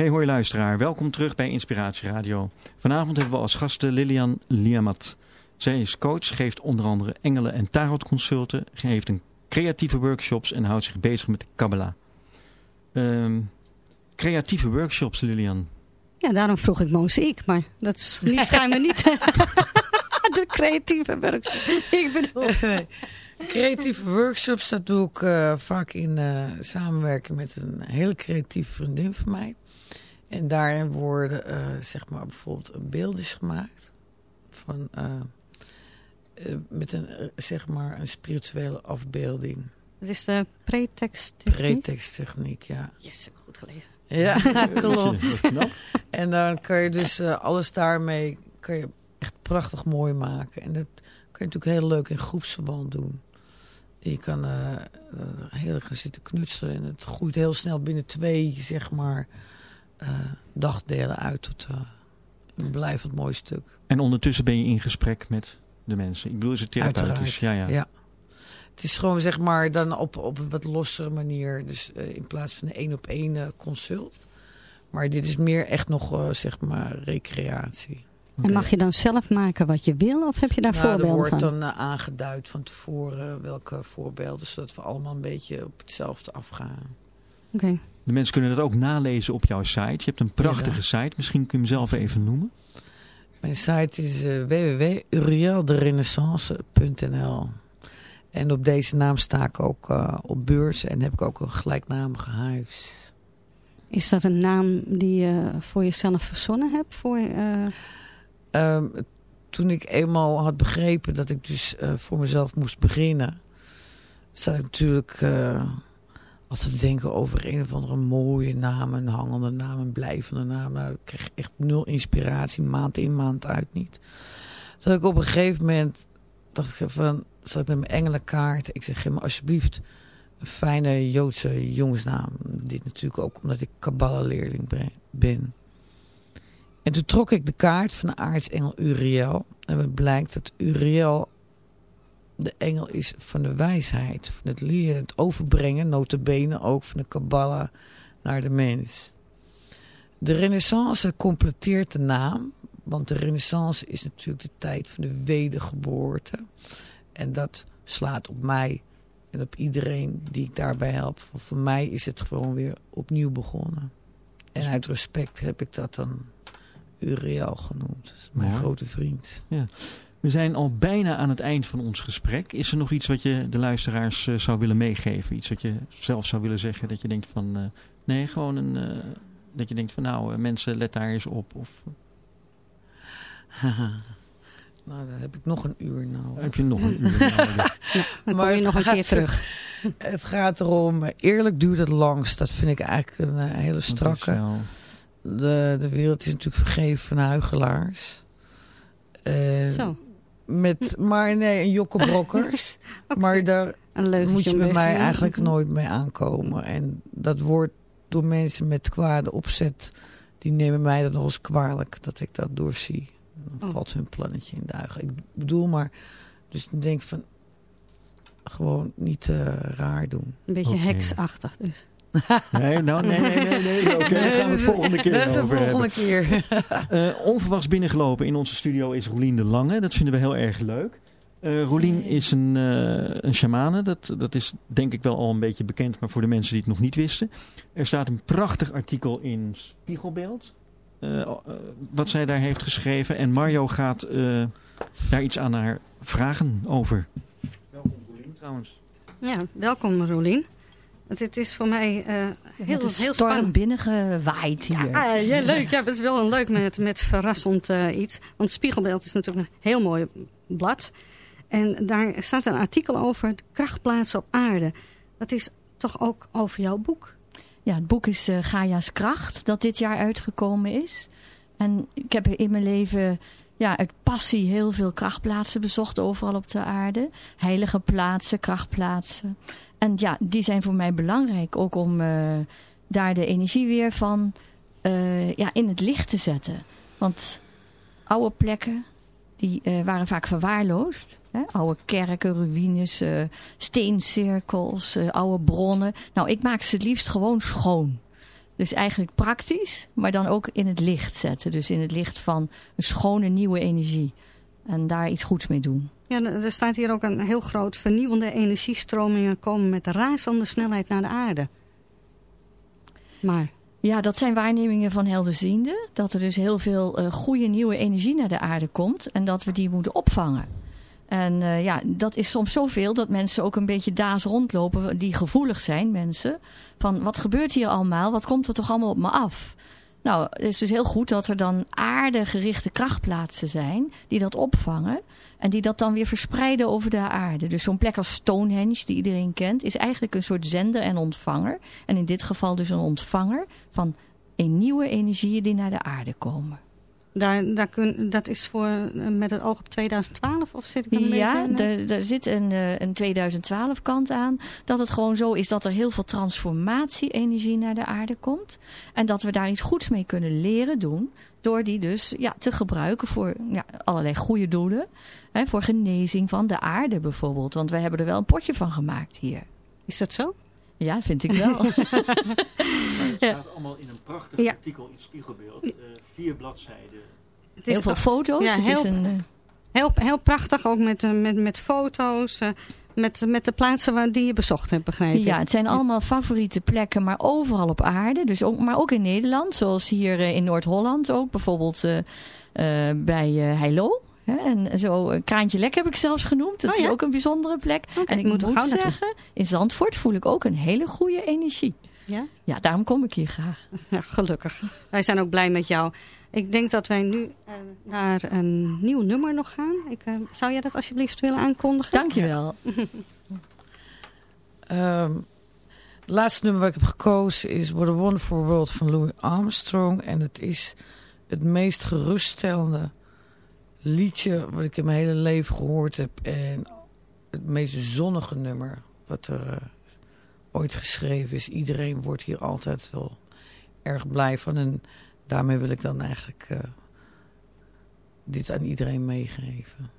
Speaker 1: Hey hoi luisteraar, welkom terug bij Inspiratie Radio. Vanavond hebben we als gasten Lilian Liamat. Zij is coach, geeft onder andere engelen- en tarotconsulten, geeft een creatieve workshops en houdt zich bezig met de Kabbalah. Ehm, creatieve workshops, Lilian.
Speaker 3: Ja, daarom vroeg ik mozaïek, maar dat is niet, schijnbaar niet <laughs> de creatieve workshop. Ik bedoel... <laughs>
Speaker 2: Creatieve workshops, dat doe ik eh, vaak in eh, samenwerking met een hele creatieve vriendin van mij. En daarin worden eh, zeg maar bijvoorbeeld beeldjes gemaakt van, eh, eh, met een, zeg maar een spirituele afbeelding.
Speaker 3: Het is de pretext.
Speaker 2: Pretexttechniek, ja.
Speaker 3: Yes, heb ik goed gelezen.
Speaker 2: Ja, <laughs>
Speaker 3: Klopt.
Speaker 2: En dan kan je dus eh, alles daarmee kan je echt prachtig mooi maken. En dat kan je natuurlijk heel leuk in groepsverband doen. Je kan heel erg gaan zitten knutselen. En het groeit heel snel binnen twee, zeg maar, dagdelen uit tot eh, een blijvend mooi stuk.
Speaker 1: En ondertussen ben je in gesprek met de mensen. Ik bedoel, is het therapeutisch?
Speaker 2: Uiteraard.
Speaker 1: Ja, ja.
Speaker 2: Het is gewoon zeg maar dan op, op een wat lossere manier. Dus eh, in plaats van een één op één eh, consult. Maar dit is meer echt nog eh, zeg maar recreatie.
Speaker 3: En mag je dan zelf maken wat je wil of heb je daar
Speaker 2: Nou, er
Speaker 3: voorbeelden
Speaker 2: wordt
Speaker 3: van?
Speaker 2: dan eh, aangeduid van tevoren welke voorbeelden. Zodat we allemaal een beetje op hetzelfde afgaan.
Speaker 3: Oké.
Speaker 1: De mensen kunnen dat ook nalezen op jouw site. Je hebt een prachtige site. Misschien kun je hem zelf even noemen.
Speaker 2: Mijn site is uh, www.urielderenaissance.nl En op deze naam sta ik ook eh, op beurs en heb ik ook een gelijknamige huis.
Speaker 3: Is dat een naam die je voor jezelf verzonnen hebt? Voor, eh,
Speaker 2: Ehm, toen ik eenmaal had begrepen dat ik dus eh, voor mezelf moest beginnen, zat ik natuurlijk altijd te denken over een of andere mooie naam, een hangende naam, een blijvende naam. Nou, ik kreeg echt nul inspiratie, maand in, maand uit niet. Toen ik op een gegeven moment, dacht ik van, zat ik met mijn engelenkaart. Ik zeg, geef me alsjeblieft een fijne Joodse jongensnaam. Dit natuurlijk ook omdat ik Kabbalah-leerling ben- ben. En toen trok ik de kaart van de aartsengel Uriel. En het blijkt dat Uriel de engel is van de wijsheid. Van het leren, het overbrengen, notabene ook van de Kabbalah naar de mens. De renaissance completeert de naam. Want de renaissance is natuurlijk de tijd van de wedergeboorte. En dat slaat op mij en op iedereen die ik daarbij help. Want voor mij is het gewoon weer opnieuw begonnen. En uit respect heb ik dat dan Uriel genoemd. Dat is mijn
Speaker 1: Mooi.
Speaker 2: grote vriend.
Speaker 1: We zijn al bijna aan het eind van ons gesprek. Is er nog iets wat je de luisteraars eh, zou willen meegeven? Iets wat je zelf zou willen zeggen? Dat je denkt van... eh, nee, gewoon een... eh, dat je denkt van nou, mensen let daar eens op. Of <laughs>
Speaker 2: nou, dan heb ik nog een uur nodig.
Speaker 1: heb je nog een uur nodig? <laughs>
Speaker 3: dan
Speaker 2: Maar
Speaker 3: kom je
Speaker 2: het
Speaker 3: nog een keer terug.
Speaker 2: Het gaat erom, eerlijk duurt het langst. Dat vind ik eigenlijk een hele strakke.
Speaker 1: wel-
Speaker 2: De, de wereld is natuurlijk vergeven van huigelaars. Eh,
Speaker 3: Zo,
Speaker 2: Met, maar nee, een jokkenbrokkers. <laughs> Maar daar moet je bij mij eigenlijk nooit mee aankomen. En dat wordt door mensen met kwade opzet, die nemen mij dat nog eens kwalijk dat ik dat doorzie. Dan
Speaker 3: Oh.
Speaker 2: valt hun plannetje in duigen. Ik bedoel maar, dus ik denk van, gewoon niet eh, raar doen.
Speaker 3: Een beetje heksachtig dus.
Speaker 1: Nee, nou, nee, nee, nee. nee. Oké, daar gaan we het volgende keer
Speaker 2: Dat is de
Speaker 1: hebben.
Speaker 2: volgende keer. <laughs>
Speaker 1: Eh, onverwachts binnengelopen in onze studio is Roelien de Lange. Dat vinden we heel erg leuk. Eh Roelien is een, eh een shamane. Dat, dat is denk ik wel al een beetje bekend, maar voor de mensen die het nog niet wisten. Er staat een prachtig artikel in Spiegelbeeld. wat zij daar heeft geschreven. En Mario gaat eh, daar iets aan haar vragen over. Welkom Roelien trouwens.
Speaker 3: Ja, welkom Rolien. Want het is voor mij eh, heel,
Speaker 7: een storm
Speaker 3: spannend.
Speaker 7: binnengewaaid hier.
Speaker 3: Ja, ah, ja, leuk. Ja, dat is wel een leuk met, met verrassend eh, iets. Want Spiegelbeeld is natuurlijk een heel mooi blad. En daar staat een artikel over krachtplaatsen op aarde. Dat is toch ook over jouw boek?
Speaker 7: Ja, het boek is eh, Gaia's Kracht, dat dit jaar uitgekomen is. En ik heb in mijn leven ja, uit passie heel veel krachtplaatsen bezocht, overal op de aarde. Heilige plaatsen, krachtplaatsen. En ja, die zijn voor mij belangrijk, ook om eh, daar de energie weer van eh, ja, in het licht te zetten. Want oude plekken, die eh, waren vaak verwaarloosd. Hè? Oude kerken, ruïnes, steencirkels, oude bronnen. Nou, ik maak ze het liefst gewoon schoon. Dus eigenlijk praktisch, maar dan ook in het licht zetten. Dus in het licht van een schone nieuwe energie. En daar iets goeds mee doen.
Speaker 3: Ja, er staat hier ook een heel groot vernieuwende energiestromingen komen met razende snelheid naar de aarde. Maar
Speaker 7: Ja, dat zijn waarnemingen van helderzienden. Dat er dus heel veel eh, goede nieuwe energie naar de aarde komt. En dat we die moeten opvangen. En eh, ja, dat is soms zoveel dat mensen ook een beetje daas rondlopen. Die gevoelig zijn, mensen. Van wat gebeurt hier allemaal? Wat komt er toch allemaal op me af? Nou, het is dus heel goed dat er dan aardegerichte krachtplaatsen zijn. Die dat opvangen. En die dat dan weer verspreiden over de aarde. Dus zo'n plek als Stonehenge, die iedereen kent, is eigenlijk een soort zender en ontvanger. En in dit geval dus een ontvanger van een nieuwe energieën die naar de aarde komen.
Speaker 3: Daar, daar kun, dat is voor, eh, met het oog op 2012 of zit ik een
Speaker 7: Ja, er, zit een, eh, een 2012 kant aan. Dat het gewoon zo is dat er heel veel transformatie-energie naar de aarde komt. En dat we daar iets goeds mee kunnen leren doen. Door die dus ja, te gebruiken voor ja, allerlei goede doelen. Hè, voor genezing van de aarde bijvoorbeeld. Want wij hebben er wel een potje van gemaakt hier.
Speaker 3: Is dat zo?
Speaker 7: Ja, vind ik wel. <laughs>
Speaker 1: Maar het staat allemaal in een prachtig
Speaker 3: Ja.
Speaker 1: artikel in Spiegelbeeld. eh, vier bladzijden.
Speaker 3: Het is
Speaker 7: heel veel foto's.
Speaker 3: ja,
Speaker 7: het
Speaker 3: heel-
Speaker 7: is een, eh,
Speaker 3: heel, heel prachtig, ook met, eh, met, met foto's. eh, met, met de plaatsen waar, die je bezocht hebt, begrijp ik.
Speaker 7: Ja, het zijn allemaal favoriete plekken, maar overal op aarde. Dus ook, maar ook in Nederland, zoals hier in Noord-Holland ook. Bijvoorbeeld bij eh Heilo. En zo, eh, Kraantje Lek heb ik zelfs genoemd. Dat
Speaker 3: Oh
Speaker 7: is ook een bijzondere plek. En ik moet,
Speaker 3: moet gauw naartoe.
Speaker 7: zeggen, in Zandvoort voel ik ook een hele goede energie.
Speaker 3: Ja?
Speaker 7: Ja, daarom kom ik hier graag. <laughs>
Speaker 3: Ja, gelukkig. Wij zijn ook blij met jou. Ik denk dat wij nu eh, naar een nieuw nummer nog gaan. Ik, eh, zou jij dat alsjeblieft willen aankondigen?
Speaker 7: Dankjewel. <laughs>
Speaker 2: Ehm, het laatste nummer wat ik heb gekozen is What a Wonderful World van Louis Armstrong. En het is het meest geruststellende liedje wat ik in mijn hele leven gehoord heb. En het meest zonnige nummer wat er eh, ooit geschreven is. Iedereen wordt hier altijd wel erg blij van. En daarmee wil ik dan eigenlijk eh, dit aan iedereen meegeven.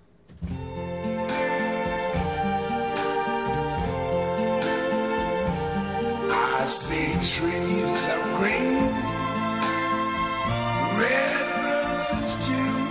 Speaker 8: I see trees of green, red roses too.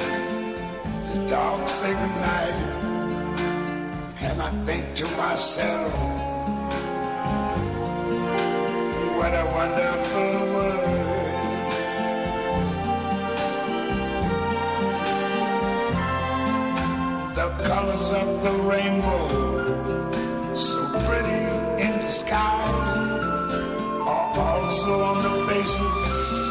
Speaker 8: the dark, sacred night. And I think to myself, what a wonderful world. The colors of the rainbow, so pretty in the sky are also on the faces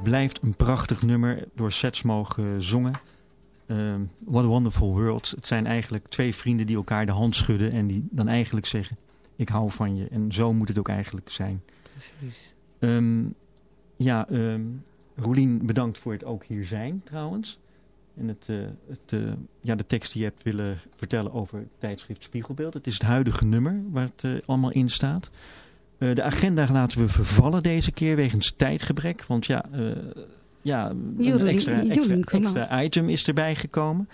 Speaker 1: Het blijft een prachtig nummer, door Setsmo gezongen. Ehm What a Wonderful World. Het zijn eigenlijk twee vrienden die elkaar de hand schudden en die dan eigenlijk zeggen, ik hou van je. En zo moet het ook eigenlijk zijn.
Speaker 2: Precies.
Speaker 1: Ehm, ja, ehm Roelien, bedankt voor het ook hier zijn trouwens. En het, eh, het, eh, ja, de tekst die je hebt willen vertellen over het tijdschrift Spiegelbeeld. Het is het huidige nummer waar het eh, allemaal in staat. Eh, de agenda laten we vervallen deze keer wegens tijdgebrek. Want ja, eh, ja een extra, item is erbij gekomen.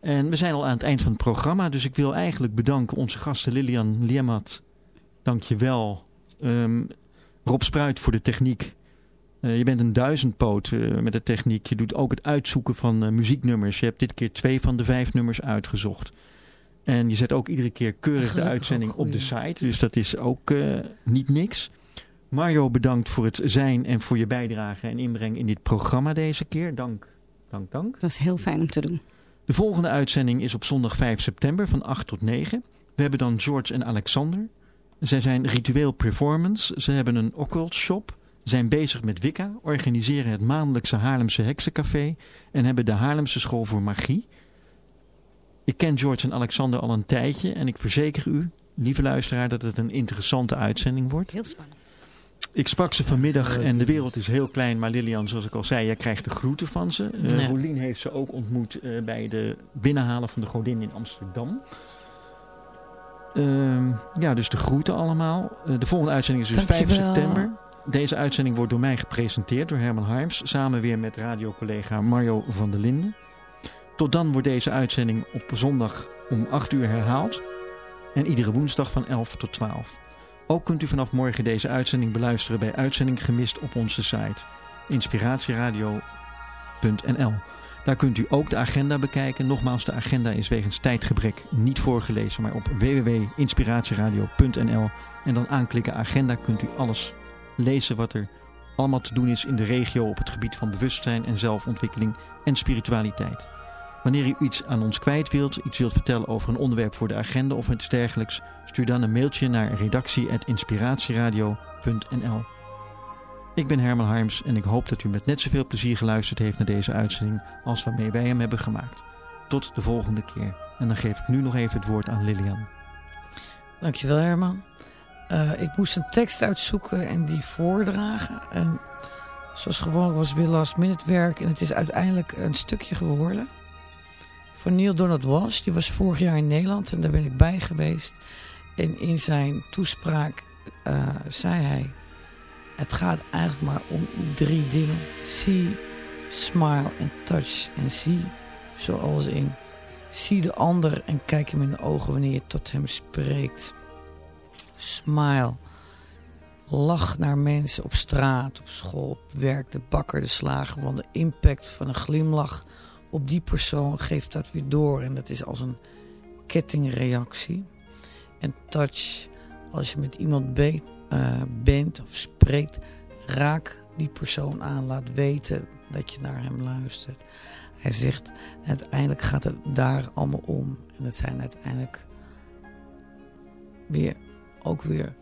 Speaker 1: En we zijn al aan het eind van het programma. Dus ik wil eigenlijk bedanken onze gasten Lilian Liemat. Dank je wel. Ehm, Rob Spruit voor de techniek. Eh, je bent een duizendpoot met de techniek. Je doet ook het uitzoeken van muzieknummers. Je hebt dit keer twee van de vijf nummers uitgezocht. En je zet ook iedere keer keurig de uitzending op de site. Dus dat is ook eh, niet niks. Mario, bedankt voor het zijn en voor je bijdrage en inbreng in dit programma deze keer. Dank, dank, dank.
Speaker 3: Dat was heel fijn om te doen.
Speaker 1: De volgende uitzending is op zondag 5 september van 8 tot 9. We hebben dan George en Alexander. Zij zijn ritueel performance, ze hebben een occult shop, zijn bezig met Wicca, organiseren het maandelijkse Haarlemse Heksencafé en hebben de Haarlemse School voor Magie. Ik ken George en Alexander al een tijdje en ik verzeker u, lieve luisteraar, dat het een interessante uitzending wordt.
Speaker 3: Heel spannend.
Speaker 1: Ik sprak ze vanmiddag en de wereld is heel klein, maar Lilian, zoals ik al zei, jij krijgt de groeten van ze. Uh,
Speaker 2: Ja.
Speaker 1: Rolien heeft ze ook ontmoet eh, bij de binnenhalen van de godin in Amsterdam. Ehm, ja, dus de groeten allemaal. Eh, de volgende uitzending is dus 5
Speaker 2: Dankjewel.
Speaker 1: september. Deze uitzending wordt door mij gepresenteerd door Herman Harms, samen weer met radiocollega Mario van der Linden. Tot dan wordt deze uitzending op zondag om 8 uur herhaald en iedere woensdag van 11 tot 12. Ook kunt u vanaf morgen deze uitzending beluisteren bij Uitzending Gemist op onze site inspiratieradio.nl. Daar kunt u ook de agenda bekijken. Nogmaals, de agenda is wegens tijdgebrek niet voorgelezen, maar op www.inspiratieradio.nl en dan aanklikken agenda kunt u alles lezen wat er allemaal te doen is in de regio op het gebied van bewustzijn en zelfontwikkeling en spiritualiteit. Wanneer u iets aan ons kwijt wilt, iets wilt vertellen over een onderwerp voor de agenda of iets dergelijks, stuur dan een mailtje naar redactie.inspiratieradio.nl. Ik ben Herman Harms en ik hoop dat u met net zoveel plezier geluisterd heeft naar deze uitzending als waarmee wij hem hebben gemaakt. Tot de volgende keer. En dan geef ik nu nog even het woord aan Lilian.
Speaker 2: Dankjewel Herman. Eh, ik moest een tekst uitzoeken en die voordragen. En zoals gewoonlijk was weer last minute werk. En het is uiteindelijk een stukje geworden. Van Neil Donald Walsh. Die was vorig jaar in Nederland en daar ben ik bij geweest. En in zijn toespraak eh, zei hij... Het gaat eigenlijk maar om drie dingen. See, smile en touch. En zie, zoals in... Zie de ander en kijk hem in de ogen wanneer je tot hem spreekt. Smile. Lach naar mensen op straat, op school, op werk, de bakker, de slager. Want de impact van een glimlach op die persoon geeft dat weer door. En dat is als een kettingreactie. En touch, als je met iemand be- eh, bent of spreekt, raak die persoon aan. Laat weten dat je naar hem luistert. Hij zegt, uiteindelijk gaat het daar allemaal om. En het zijn uiteindelijk weer, ook weer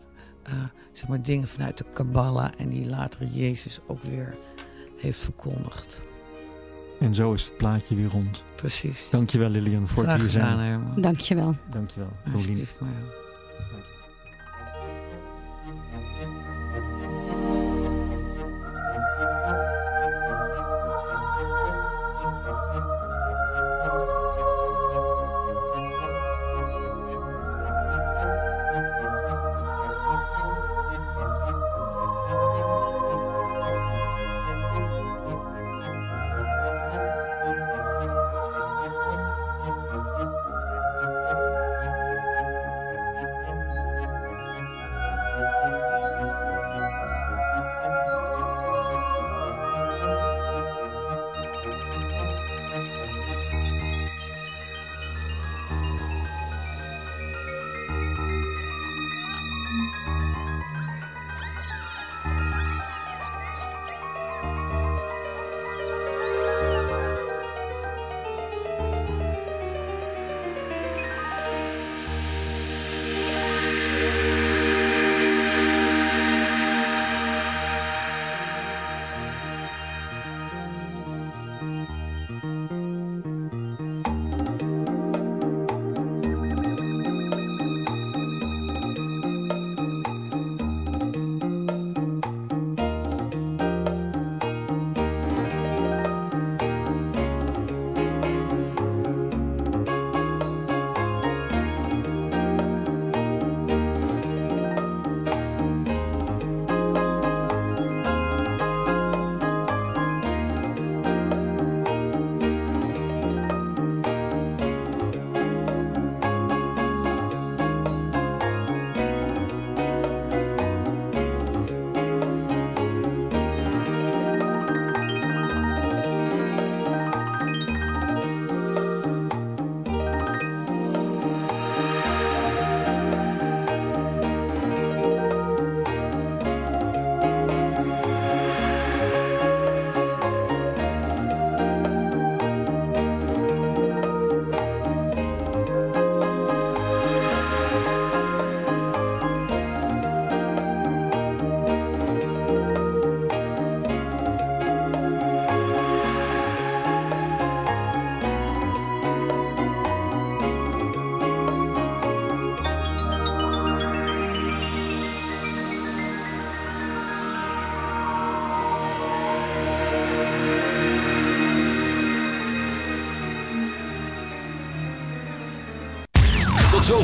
Speaker 2: eh, zeg maar dingen vanuit de Kabbalah en die later Jezus ook weer heeft verkondigd.
Speaker 1: En zo is het plaatje weer rond.
Speaker 2: Precies.
Speaker 1: Dankjewel Lilian voor het
Speaker 2: Graag
Speaker 1: hier zijn.
Speaker 2: Herman.
Speaker 3: Dankjewel.
Speaker 1: Dankjewel. Rolien.
Speaker 2: Alsjeblieft, maar.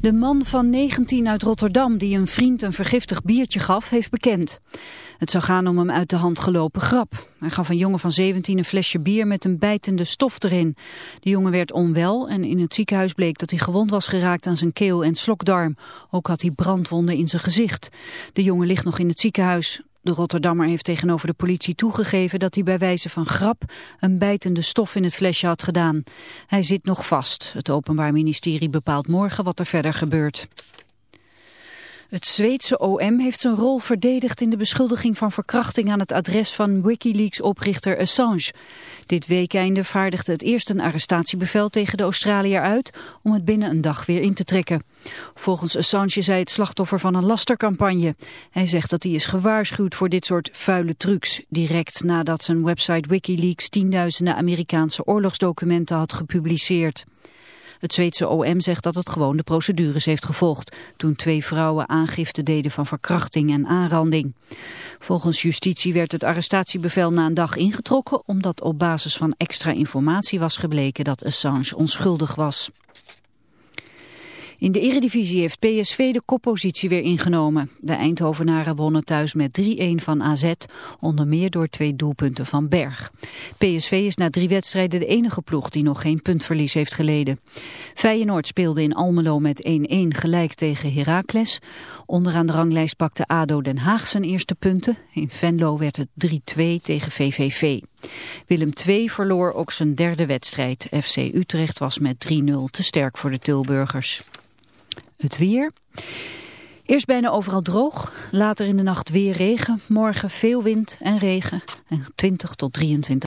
Speaker 9: De man van 19 uit Rotterdam die een vriend een vergiftig biertje gaf, heeft bekend. Het zou gaan om hem uit de hand gelopen grap. Hij gaf een jongen van 17 een flesje bier met een bijtende stof erin. De jongen werd onwel en in het ziekenhuis bleek dat hij gewond was geraakt aan zijn keel en slokdarm. Ook had hij brandwonden in zijn gezicht. De jongen ligt nog in het ziekenhuis. De Rotterdammer heeft tegenover de politie toegegeven dat hij bij wijze van grap een bijtende stof in het flesje had gedaan. Hij zit nog vast. Het Openbaar Ministerie bepaalt morgen wat er verder gebeurt. Het Zweedse OM heeft zijn rol verdedigd in de beschuldiging van verkrachting aan het adres van Wikileaks-oprichter Assange. Dit weekende vaardigde het eerst een arrestatiebevel tegen de Australiër uit om het binnen een dag weer in te trekken. Volgens Assange zei het slachtoffer van een lastercampagne. Hij zegt dat hij is gewaarschuwd voor dit soort vuile trucs, direct nadat zijn website Wikileaks tienduizenden Amerikaanse oorlogsdocumenten had gepubliceerd. Het Zweedse OM zegt dat het gewoon de procedures heeft gevolgd... toen twee vrouwen aangifte deden van verkrachting en aanranding. Volgens justitie werd het arrestatiebevel na een dag ingetrokken... omdat op basis van extra informatie was gebleken dat Assange onschuldig was. In de eredivisie heeft PSV de koppositie weer ingenomen. De Eindhovenaren wonnen thuis met 3-1 van AZ, onder meer door twee doelpunten van Berg. PSV is na drie wedstrijden de enige ploeg die nog geen puntverlies heeft geleden. Feyenoord speelde in Almelo met 1-1 gelijk tegen Heracles. Onderaan de ranglijst pakte ADO Den Haag zijn eerste punten. In Venlo werd het 3-2 tegen VVV. Willem II verloor ook zijn derde wedstrijd. FC Utrecht was met 3-0 te sterk voor de Tilburgers. Het weer. Eerst bijna overal droog, later in de nacht weer regen. Morgen veel wind en regen en 20 tot 23.